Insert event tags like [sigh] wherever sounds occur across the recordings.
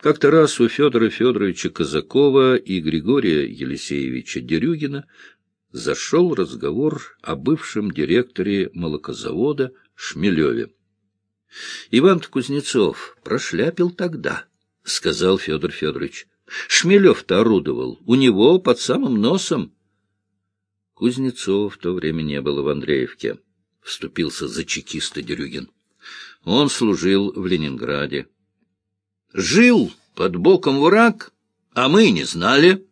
Как-то раз у Федора Федоровича Казакова и Григория Елисеевича Дерюгина зашел разговор о бывшем директоре молокозавода Шмелеве. — Иван Кузнецов прошляпил тогда, — сказал Федор Федорович. — Шмелев-то орудовал, у него под самым носом. Кузнецов в то время не было в Андреевке, — вступился за чекиста Дерюгин. Он служил в Ленинграде. — Жил под боком враг, а мы не знали.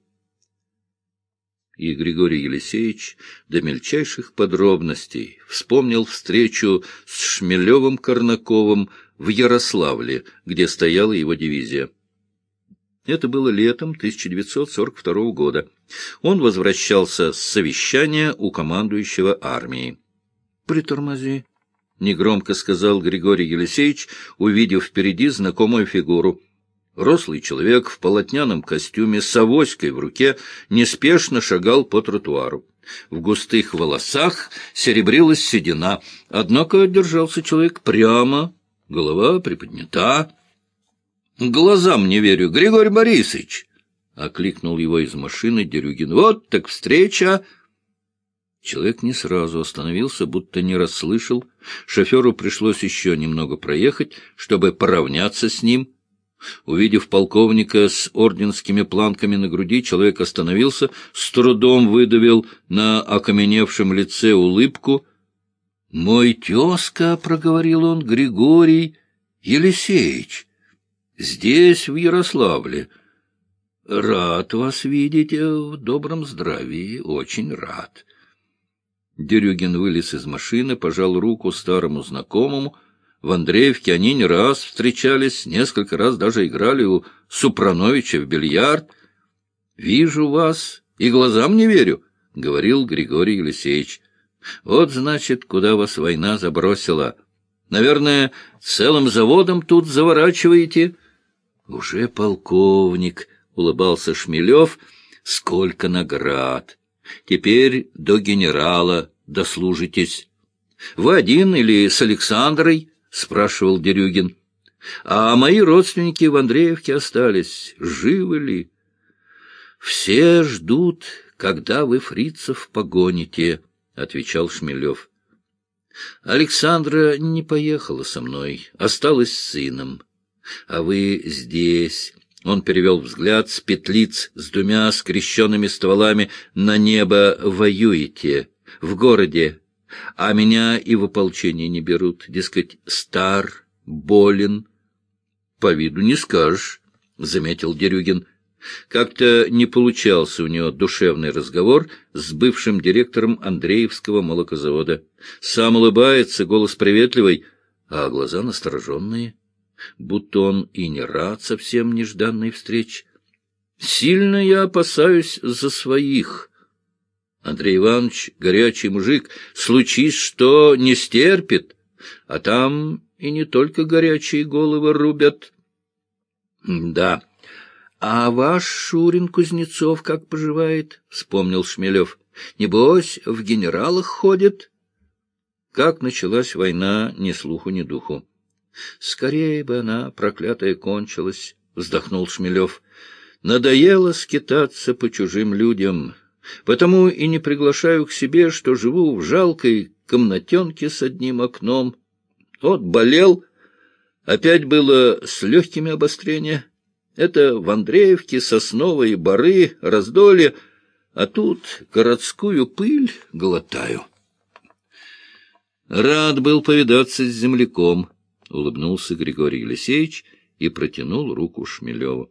И Григорий Елисеевич до мельчайших подробностей вспомнил встречу с Шмелевым-Корнаковым в Ярославле, где стояла его дивизия. Это было летом 1942 года. Он возвращался с совещания у командующего армией. «Притормози», — негромко сказал Григорий Елисеевич, увидев впереди знакомую фигуру. Рослый человек в полотняном костюме с авоськой в руке неспешно шагал по тротуару. В густых волосах серебрилась седина, однако держался человек прямо, голова приподнята. — Глазам не верю, Григорий Борисович! — окликнул его из машины Дерюгин. — Вот так встреча! Человек не сразу остановился, будто не расслышал. Шоферу пришлось еще немного проехать, чтобы поравняться с ним. Увидев полковника с орденскими планками на груди, человек остановился, с трудом выдавил на окаменевшем лице улыбку. — Мой тезка, — проговорил он, — Григорий Елисеевич. Здесь, в Ярославле. Рад вас видеть в добром здравии, очень рад. Дерюгин вылез из машины, пожал руку старому знакомому. В Андреевке они не раз встречались, несколько раз даже играли у Супрановича в бильярд. — Вижу вас и глазам не верю, — говорил Григорий Елисеевич. — Вот, значит, куда вас война забросила. Наверное, целым заводом тут заворачиваете? —— Уже полковник, — улыбался Шмелев, — сколько наград. Теперь до генерала дослужитесь. — Вы один или с Александрой? — спрашивал Дерюгин. — А мои родственники в Андреевке остались. Живы ли? — Все ждут, когда вы фрицев погоните, — отвечал Шмелев. Александра не поехала со мной, осталась с сыном. А вы здесь. Он перевел взгляд с петлиц с двумя скрещенными стволами на небо воюете. В городе. А меня и в ополчение не берут. Дескать, стар, болен. По виду не скажешь, — заметил Дерюгин. Как-то не получался у него душевный разговор с бывшим директором Андреевского молокозавода. Сам улыбается, голос приветливый, а глаза настороженные будто он и не рад совсем нежданной встрече. Сильно я опасаюсь за своих. Андрей Иванович, горячий мужик, случись что, не стерпит, а там и не только горячие головы рубят. Да. А ваш Шурин Кузнецов как поживает? — вспомнил Шмелев. Небось, в генералах ходит? Как началась война, ни слуху, ни духу. Скорее бы она, проклятая, кончилась, — вздохнул Шмелев. Надоело скитаться по чужим людям, потому и не приглашаю к себе, что живу в жалкой комнатенке с одним окном. Вот болел, опять было с легкими обострения. Это в Андреевке сосновые бары, раздолье, а тут городскую пыль глотаю. Рад был повидаться с земляком, — улыбнулся Григорий Елисеевич и протянул руку Шмелеву.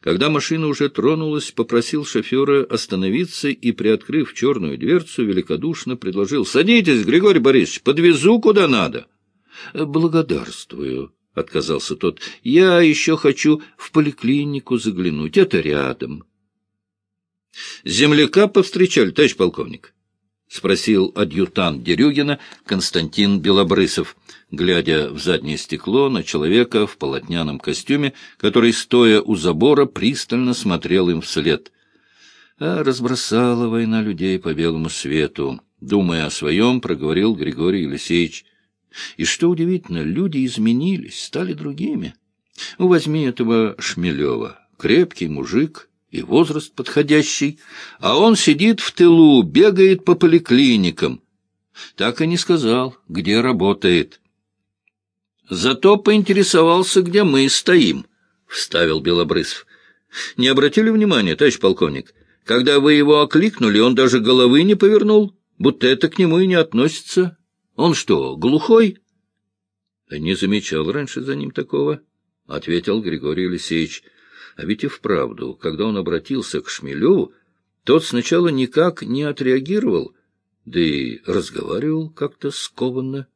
Когда машина уже тронулась, попросил шофера остановиться и, приоткрыв черную дверцу, великодушно предложил. — Садитесь, Григорий Борисович, подвезу куда надо. — Благодарствую, — отказался тот. — Я еще хочу в поликлинику заглянуть. Это рядом. — Земляка повстречали, товарищ полковник? — спросил адъютант Дерюгина Константин Белобрысов глядя в заднее стекло на человека в полотняном костюме, который, стоя у забора, пристально смотрел им вслед. А разбросала война людей по белому свету. Думая о своем, проговорил Григорий Елисеевич. И что удивительно, люди изменились, стали другими. Ну, возьми этого Шмелева. Крепкий мужик и возраст подходящий, а он сидит в тылу, бегает по поликлиникам. Так и не сказал, где работает. Зато поинтересовался, где мы стоим, — вставил Белобрысов. Не обратили внимания, товарищ полковник? Когда вы его окликнули, он даже головы не повернул, будто это к нему и не относится. Он что, глухой? — Не замечал раньше за ним такого, — ответил Григорий Алексеевич. А ведь и вправду, когда он обратился к Шмелеву, тот сначала никак не отреагировал, да и разговаривал как-то скованно.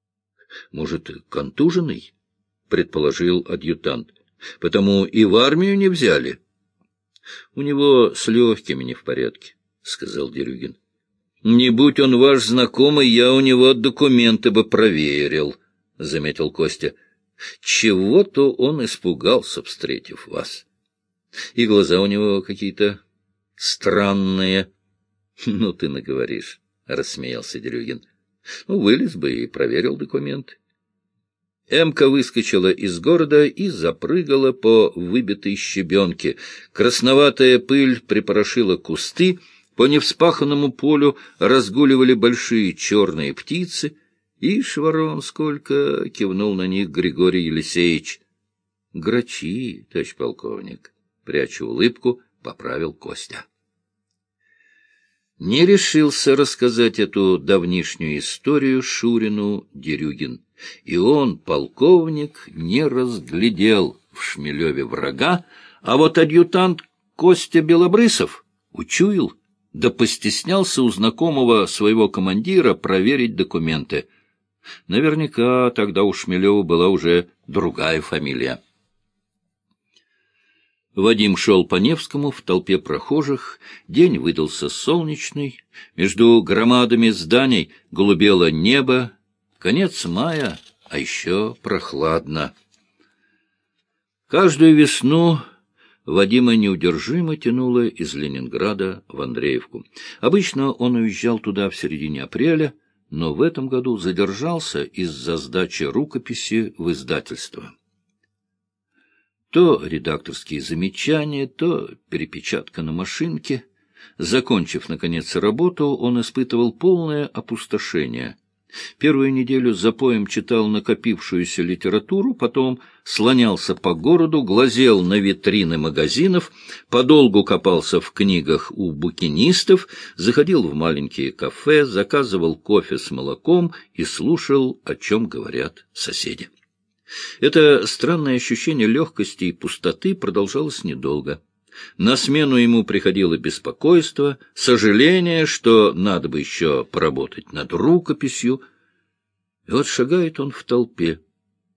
— Может, контуженный? — предположил адъютант. — Потому и в армию не взяли. — У него с легкими не в порядке, — сказал Дерюгин. — Не будь он ваш знакомый, я у него документы бы проверил, — заметил Костя. — Чего-то он испугался, встретив вас. И глаза у него какие-то странные. [laughs] — Ну, ты наговоришь, — рассмеялся Дерюгин. — Ну, вылез бы и проверил документы. Эмка выскочила из города и запрыгала по выбитой щебенке. Красноватая пыль припорошила кусты, по невспаханному полю разгуливали большие черные птицы. И шворон сколько! — кивнул на них Григорий Елисеевич. — Грачи, товарищ полковник, — пряча улыбку, поправил Костя. Не решился рассказать эту давнишнюю историю Шурину Дерюгин. И он, полковник, не разглядел в Шмелеве врага, а вот адъютант Костя Белобрысов учуял, да постеснялся у знакомого своего командира проверить документы. Наверняка тогда у Шмелева была уже другая фамилия. Вадим шел по Невскому в толпе прохожих. День выдался солнечный. Между громадами зданий голубело небо, Конец мая, а еще прохладно. Каждую весну Вадима неудержимо тянуло из Ленинграда в Андреевку. Обычно он уезжал туда в середине апреля, но в этом году задержался из-за сдачи рукописи в издательство. То редакторские замечания, то перепечатка на машинке. Закончив, наконец, работу, он испытывал полное опустошение — Первую неделю за поем читал накопившуюся литературу, потом слонялся по городу, глазел на витрины магазинов, подолгу копался в книгах у букинистов, заходил в маленькие кафе, заказывал кофе с молоком и слушал, о чем говорят соседи. Это странное ощущение легкости и пустоты продолжалось недолго. На смену ему приходило беспокойство, сожаление, что надо бы еще поработать над рукописью. И вот шагает он в толпе,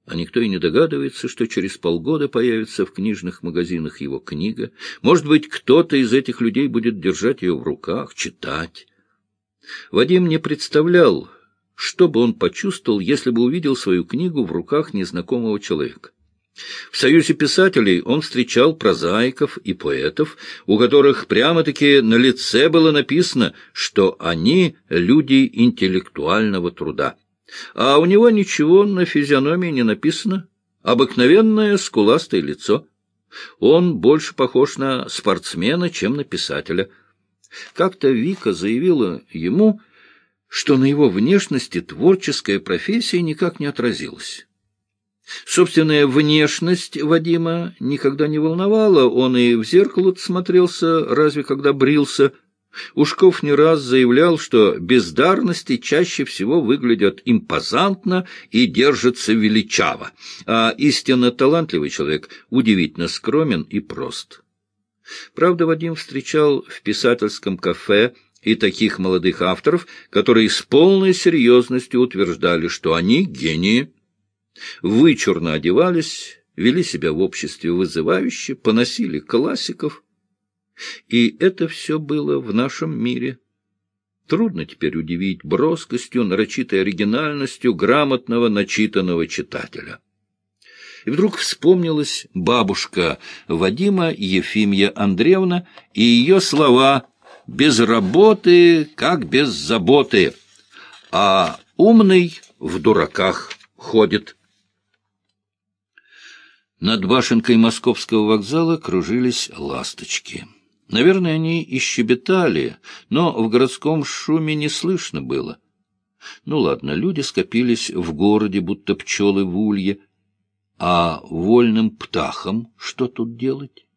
а никто и не догадывается, что через полгода появится в книжных магазинах его книга. Может быть, кто-то из этих людей будет держать ее в руках, читать. Вадим не представлял, что бы он почувствовал, если бы увидел свою книгу в руках незнакомого человека. В Союзе писателей он встречал прозаиков и поэтов, у которых прямо-таки на лице было написано, что они люди интеллектуального труда. А у него ничего на физиономии не написано, обыкновенное скуластое лицо. Он больше похож на спортсмена, чем на писателя. Как-то Вика заявила ему, что на его внешности творческая профессия никак не отразилась. Собственная внешность Вадима никогда не волновала, он и в зеркало смотрелся, разве когда брился. Ушков не раз заявлял, что бездарности чаще всего выглядят импозантно и держатся величаво, а истинно талантливый человек удивительно скромен и прост. Правда, Вадим встречал в писательском кафе и таких молодых авторов, которые с полной серьезностью утверждали, что они гении, вычурно одевались, вели себя в обществе вызывающе, поносили классиков. И это все было в нашем мире. Трудно теперь удивить броскостью, нарочитой оригинальностью грамотного, начитанного читателя. И вдруг вспомнилась бабушка Вадима Ефимья Андреевна и ее слова «без работы, как без заботы», а умный в дураках ходит. Над башенкой московского вокзала кружились ласточки. Наверное, они и щебетали, но в городском шуме не слышно было. Ну ладно, люди скопились в городе, будто пчелы в улье. А вольным птахам что тут делать?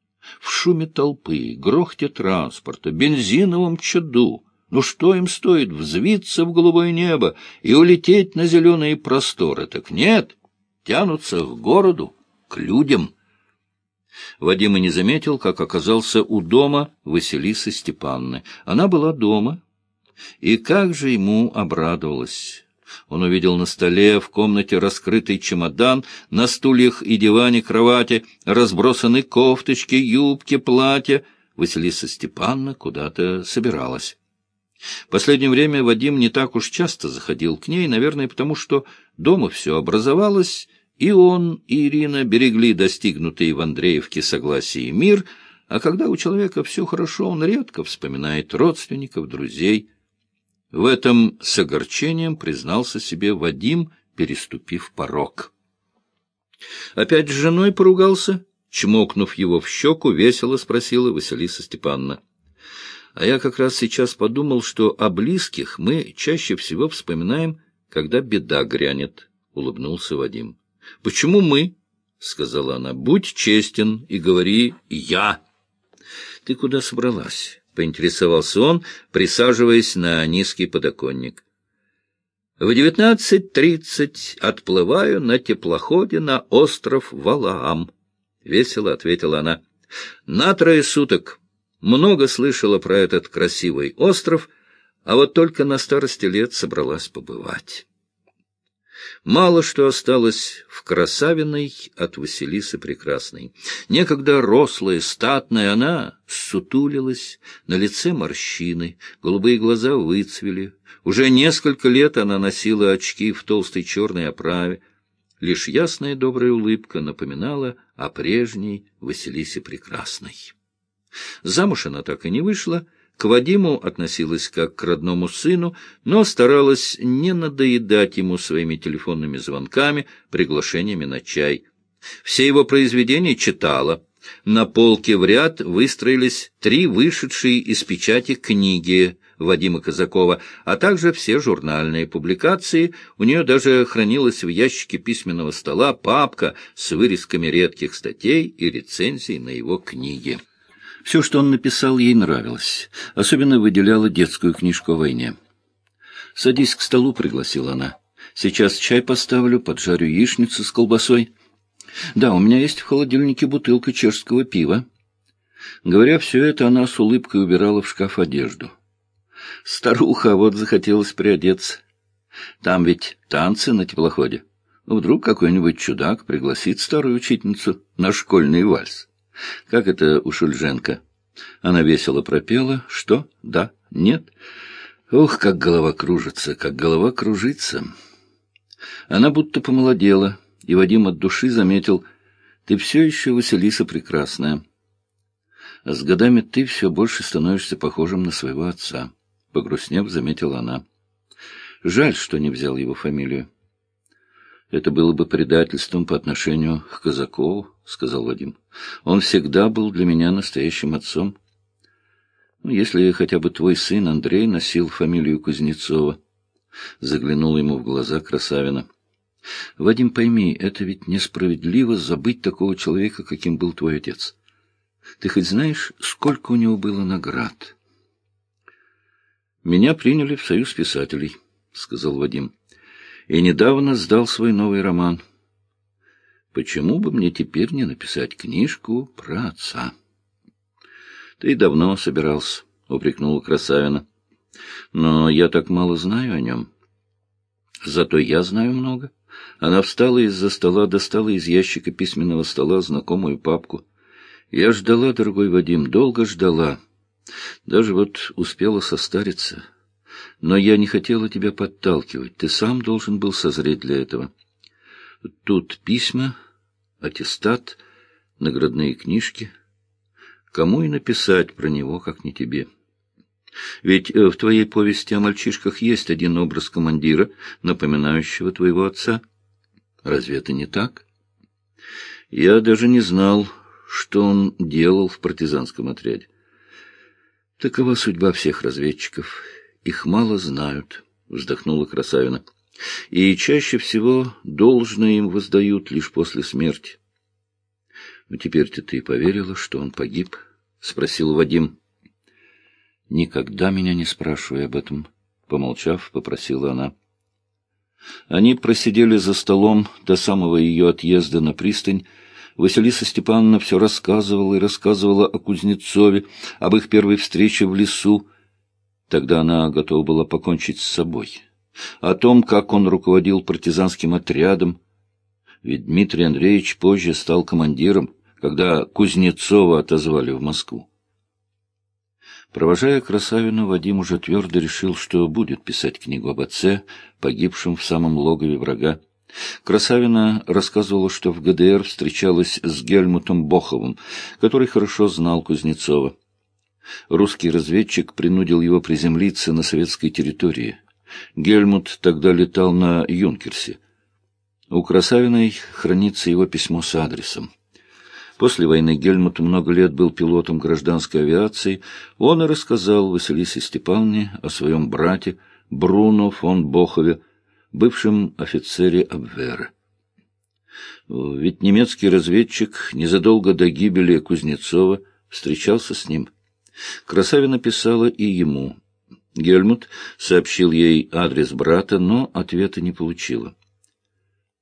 В шуме толпы, грохте транспорта, бензиновом чаду. Ну что им стоит взвиться в голубое небо и улететь на зеленые просторы? Так нет, тянутся к городу, к людям. Вадим и не заметил, как оказался у дома Василисы Степанны. Она была дома, и как же ему обрадовалась. Он увидел на столе в комнате раскрытый чемодан, на стульях и диване кровати разбросаны кофточки, юбки, платья. Василиса Степанна куда-то собиралась. Последнее время Вадим не так уж часто заходил к ней, наверное, потому что дома все образовалось, и он, и Ирина берегли достигнутые в Андреевке согласие и мир, а когда у человека все хорошо, он редко вспоминает родственников, друзей. В этом с огорчением признался себе Вадим, переступив порог. Опять с женой поругался? Чмокнув его в щеку, весело спросила Василиса Степановна. А я как раз сейчас подумал, что о близких мы чаще всего вспоминаем, когда беда грянет, — улыбнулся Вадим. — Почему мы? — сказала она. — Будь честен и говори «я». — Ты куда собралась? — поинтересовался он, присаживаясь на низкий подоконник. — В девятнадцать тридцать отплываю на теплоходе на остров Валаам, — весело ответила она. — На трое суток. Много слышала про этот красивый остров, а вот только на старости лет собралась побывать. Мало что осталось в Красавиной от Василисы Прекрасной. Некогда рослая, статная, она сутулилась, на лице морщины, голубые глаза выцвели. Уже несколько лет она носила очки в толстой черной оправе. Лишь ясная добрая улыбка напоминала о прежней Василисе Прекрасной. Замуж она так и не вышла, к Вадиму относилась как к родному сыну, но старалась не надоедать ему своими телефонными звонками, приглашениями на чай. Все его произведения читала. На полке в ряд выстроились три вышедшие из печати книги Вадима Казакова, а также все журнальные публикации. У нее даже хранилась в ящике письменного стола папка с вырезками редких статей и рецензий на его книги. Все, что он написал, ей нравилось. Особенно выделяла детскую книжку о войне. «Садись к столу», — пригласила она. «Сейчас чай поставлю, поджарю яичницу с колбасой. Да, у меня есть в холодильнике бутылка чешского пива». Говоря все это, она с улыбкой убирала в шкаф одежду. Старуха вот захотелось приодеться. Там ведь танцы на теплоходе. Вдруг какой-нибудь чудак пригласит старую учительницу на школьный вальс. Как это у Шульженко? Она весело пропела. Что? Да? Нет? Ох, как голова кружится, как голова кружится. Она будто помолодела, и Вадим от души заметил, ты все еще Василиса прекрасная. А с годами ты все больше становишься похожим на своего отца, — погрустнев заметила она. Жаль, что не взял его фамилию. Это было бы предательством по отношению к Казакову, — сказал Вадим. Он всегда был для меня настоящим отцом. Ну, если хотя бы твой сын Андрей носил фамилию Кузнецова. Заглянул ему в глаза Красавина. Вадим, пойми, это ведь несправедливо забыть такого человека, каким был твой отец. Ты хоть знаешь, сколько у него было наград? Меня приняли в союз писателей, — сказал Вадим и недавно сдал свой новый роман. Почему бы мне теперь не написать книжку про отца? — Ты давно собирался, — упрекнула Красавина. — Но я так мало знаю о нем. Зато я знаю много. Она встала из-за стола, достала из ящика письменного стола знакомую папку. Я ждала, дорогой Вадим, долго ждала. Даже вот успела состариться. Но я не хотела тебя подталкивать. Ты сам должен был созреть для этого. Тут письма, аттестат, наградные книжки. Кому и написать про него, как не тебе? Ведь э, в твоей повести о мальчишках есть один образ командира, напоминающего твоего отца. Разве это не так? Я даже не знал, что он делал в партизанском отряде. Такова судьба всех разведчиков. Их мало знают, — вздохнула Красавина. И чаще всего должное им воздают лишь после смерти. — Ну, теперь-то ты поверила, что он погиб? — спросил Вадим. — Никогда меня не спрашивай об этом, — помолчав, попросила она. Они просидели за столом до самого ее отъезда на пристань. Василиса Степановна все рассказывала и рассказывала о Кузнецове, об их первой встрече в лесу. Тогда она готова была покончить с собой. О том, как он руководил партизанским отрядом. Ведь Дмитрий Андреевич позже стал командиром, когда Кузнецова отозвали в Москву. Провожая Красавину, Вадим уже твердо решил, что будет писать книгу об отце, погибшем в самом логове врага. Красавина рассказывала, что в ГДР встречалась с Гельмутом Боховым, который хорошо знал Кузнецова. Русский разведчик принудил его приземлиться на советской территории. Гельмут тогда летал на Юнкерсе. У Красавиной хранится его письмо с адресом. После войны Гельмут много лет был пилотом гражданской авиации. Он и рассказал Василисе Степановне о своем брате Бруно фон Бохове, бывшем офицере Абвера. Ведь немецкий разведчик незадолго до гибели Кузнецова встречался с ним. Красавина писала и ему. Гельмут сообщил ей адрес брата, но ответа не получила.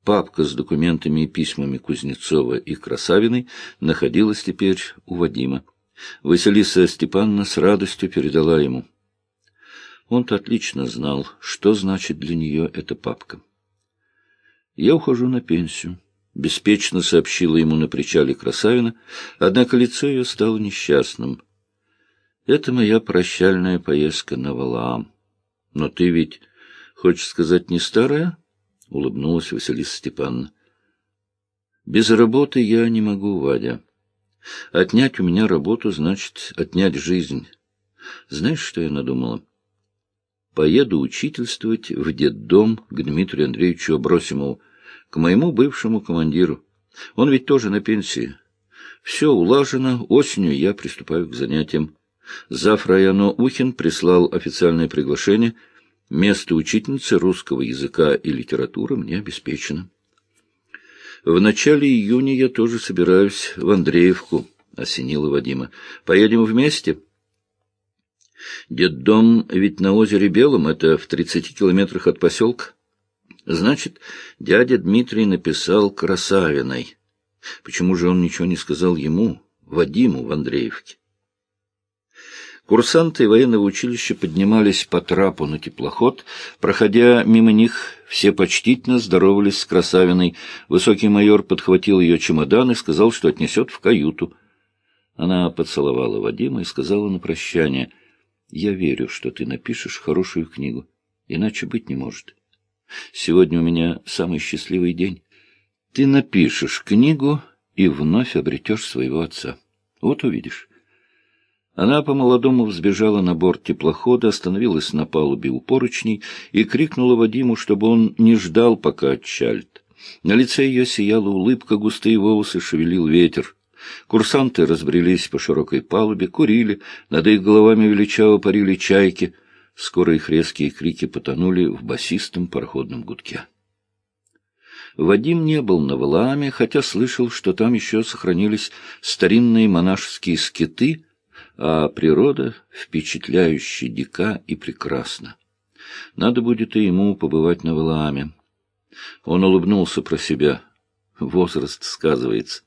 Папка с документами и письмами Кузнецова и Красавиной находилась теперь у Вадима. Василиса Степановна с радостью передала ему. Он-то отлично знал, что значит для нее эта папка. «Я ухожу на пенсию», — беспечно сообщила ему на причале Красавина, однако лицо ее стало несчастным. «Это моя прощальная поездка на Валаам. Но ты ведь, хочешь сказать, не старая?» — улыбнулась Василиса Степановна. — Без работы я не могу, Вадя. Отнять у меня работу значит отнять жизнь. Знаешь, что я надумала? Поеду учительствовать в детдом к Дмитрию Андреевичу Абросимову, к моему бывшему командиру. Он ведь тоже на пенсии. Все улажено, осенью я приступаю к занятиям. Завтра Яно Ухин прислал официальное приглашение — Место учительницы русского языка и литературы мне обеспечено. В начале июня я тоже собираюсь в Андреевку, — осенила Вадима. Поедем вместе? Детдом ведь на озере Белом, это в тридцати километрах от поселка. Значит, дядя Дмитрий написал Красавиной. Почему же он ничего не сказал ему, Вадиму в Андреевке? Курсанты военного училища поднимались по трапу на теплоход. Проходя мимо них, все почтительно здоровались с Красавиной. Высокий майор подхватил ее чемодан и сказал, что отнесет в каюту. Она поцеловала Вадима и сказала на прощание, «Я верю, что ты напишешь хорошую книгу, иначе быть не может. Сегодня у меня самый счастливый день. Ты напишешь книгу и вновь обретешь своего отца. Вот увидишь». Она по-молодому взбежала на борт теплохода, остановилась на палубе у поручней и крикнула Вадиму, чтобы он не ждал, пока отчалит. На лице ее сияла улыбка, густые волосы шевелил ветер. Курсанты разбрелись по широкой палубе, курили, над их головами величаво парили чайки. Скоро их резкие крики потонули в басистом пароходном гудке. Вадим не был на Валааме, хотя слышал, что там еще сохранились старинные монашеские скиты — а природа впечатляюще дика и прекрасна. Надо будет и ему побывать на Валааме. Он улыбнулся про себя. Возраст сказывается.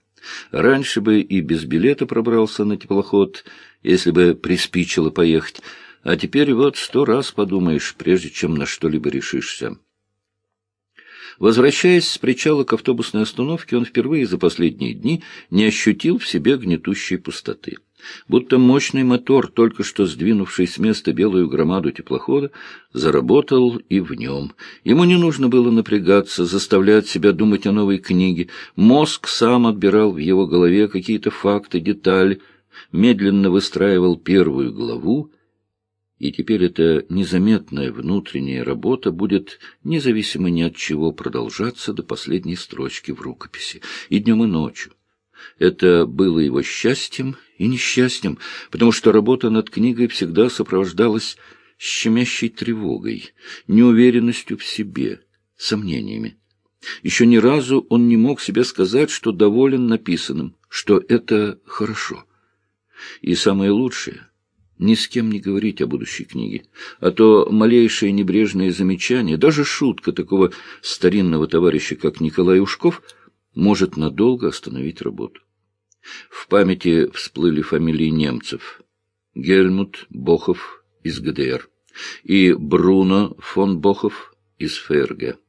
Раньше бы и без билета пробрался на теплоход, если бы приспичило поехать, а теперь вот сто раз подумаешь, прежде чем на что-либо решишься. Возвращаясь с причала к автобусной остановке, он впервые за последние дни не ощутил в себе гнетущей пустоты. Будто мощный мотор, только что сдвинувший с места белую громаду теплохода, заработал и в нем. Ему не нужно было напрягаться, заставлять себя думать о новой книге. Мозг сам отбирал в его голове какие-то факты, детали, медленно выстраивал первую главу, И теперь эта незаметная внутренняя работа будет независимо ни от чего продолжаться до последней строчки в рукописи, и днем, и ночью. Это было его счастьем и несчастьем, потому что работа над книгой всегда сопровождалась щемящей тревогой, неуверенностью в себе, сомнениями. Еще ни разу он не мог себе сказать, что доволен написанным, что это хорошо. И самое лучшее — ни с кем не говорить о будущей книге, а то малейшее небрежное замечание, даже шутка такого старинного товарища, как Николай Ушков, может надолго остановить работу. В памяти всплыли фамилии немцев — Гельмут Бохов из ГДР и Бруно фон Бохов из ФРГ.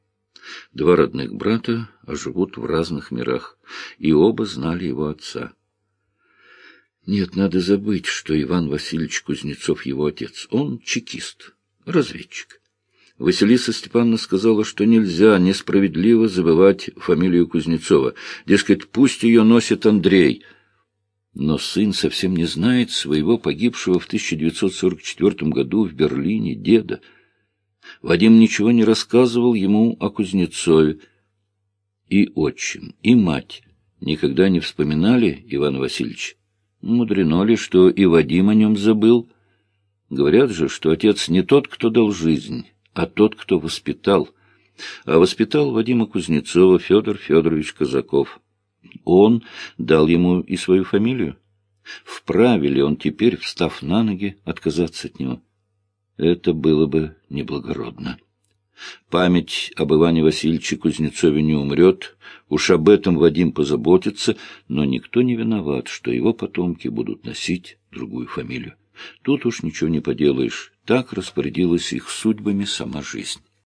Два родных брата, живут в разных мирах, и оба знали его отца. Нет, надо забыть, что Иван Васильевич Кузнецов его отец. Он чекист, разведчик. Василиса Степановна сказала, что нельзя несправедливо забывать фамилию Кузнецова. Дескать, пусть ее носит Андрей. Но сын совсем не знает своего погибшего в 1944 году в Берлине деда. Вадим ничего не рассказывал ему о Кузнецове. И отчим, и мать никогда не вспоминали Ивана Васильевича. Мудрено ли, что и Вадим о нем забыл? Говорят же, что отец не тот, кто дал жизнь, а тот, кто воспитал. А воспитал Вадима Кузнецова Федор Федорович Казаков. Он дал ему и свою фамилию. Вправе ли он теперь, встав на ноги, отказаться от него? Это было бы неблагородно. Память об Иване Васильевиче Кузнецове не умрет, уж об этом Вадим позаботится, но никто не виноват, что его потомки будут носить другую фамилию. Тут уж ничего не поделаешь, так распорядилась их судьбами сама жизнь.